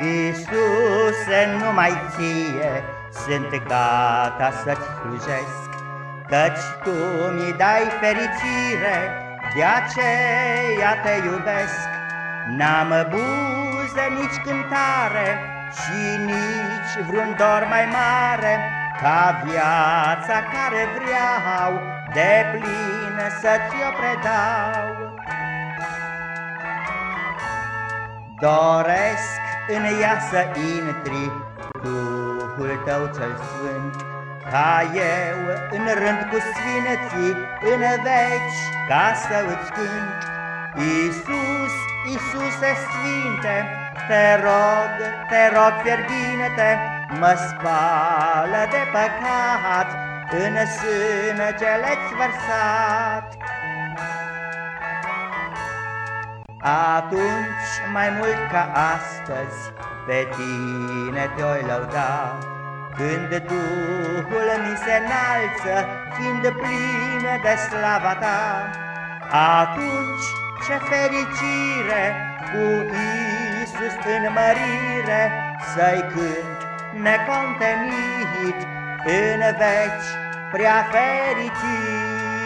Iisuse, numai ție sunt gata să-ți slujesc, Căci tu mi dai fericire, de aceea te iubesc. N-am buze nici cântare și nici vreun dor mai mare, Ca viața care vreau de plină să ți-o predau. Doresc în ea să intri Duhul tău cel sfânt, Ca eu în rând cu sfinății în veci ca să îți cânt. Iisus, Iisuse Sfinte, te rog, te rog fierbinte, Mă spală de păcat în sângele-ți vărsat. Atunci, mai mult ca astăzi, pe tine te-oi lăuda, Când Duhul mi se înalță, fiind plină de slava ta. Atunci, ce fericire, cu Iisus în mărire, Să-i cânt necontenit în veci prea fericit.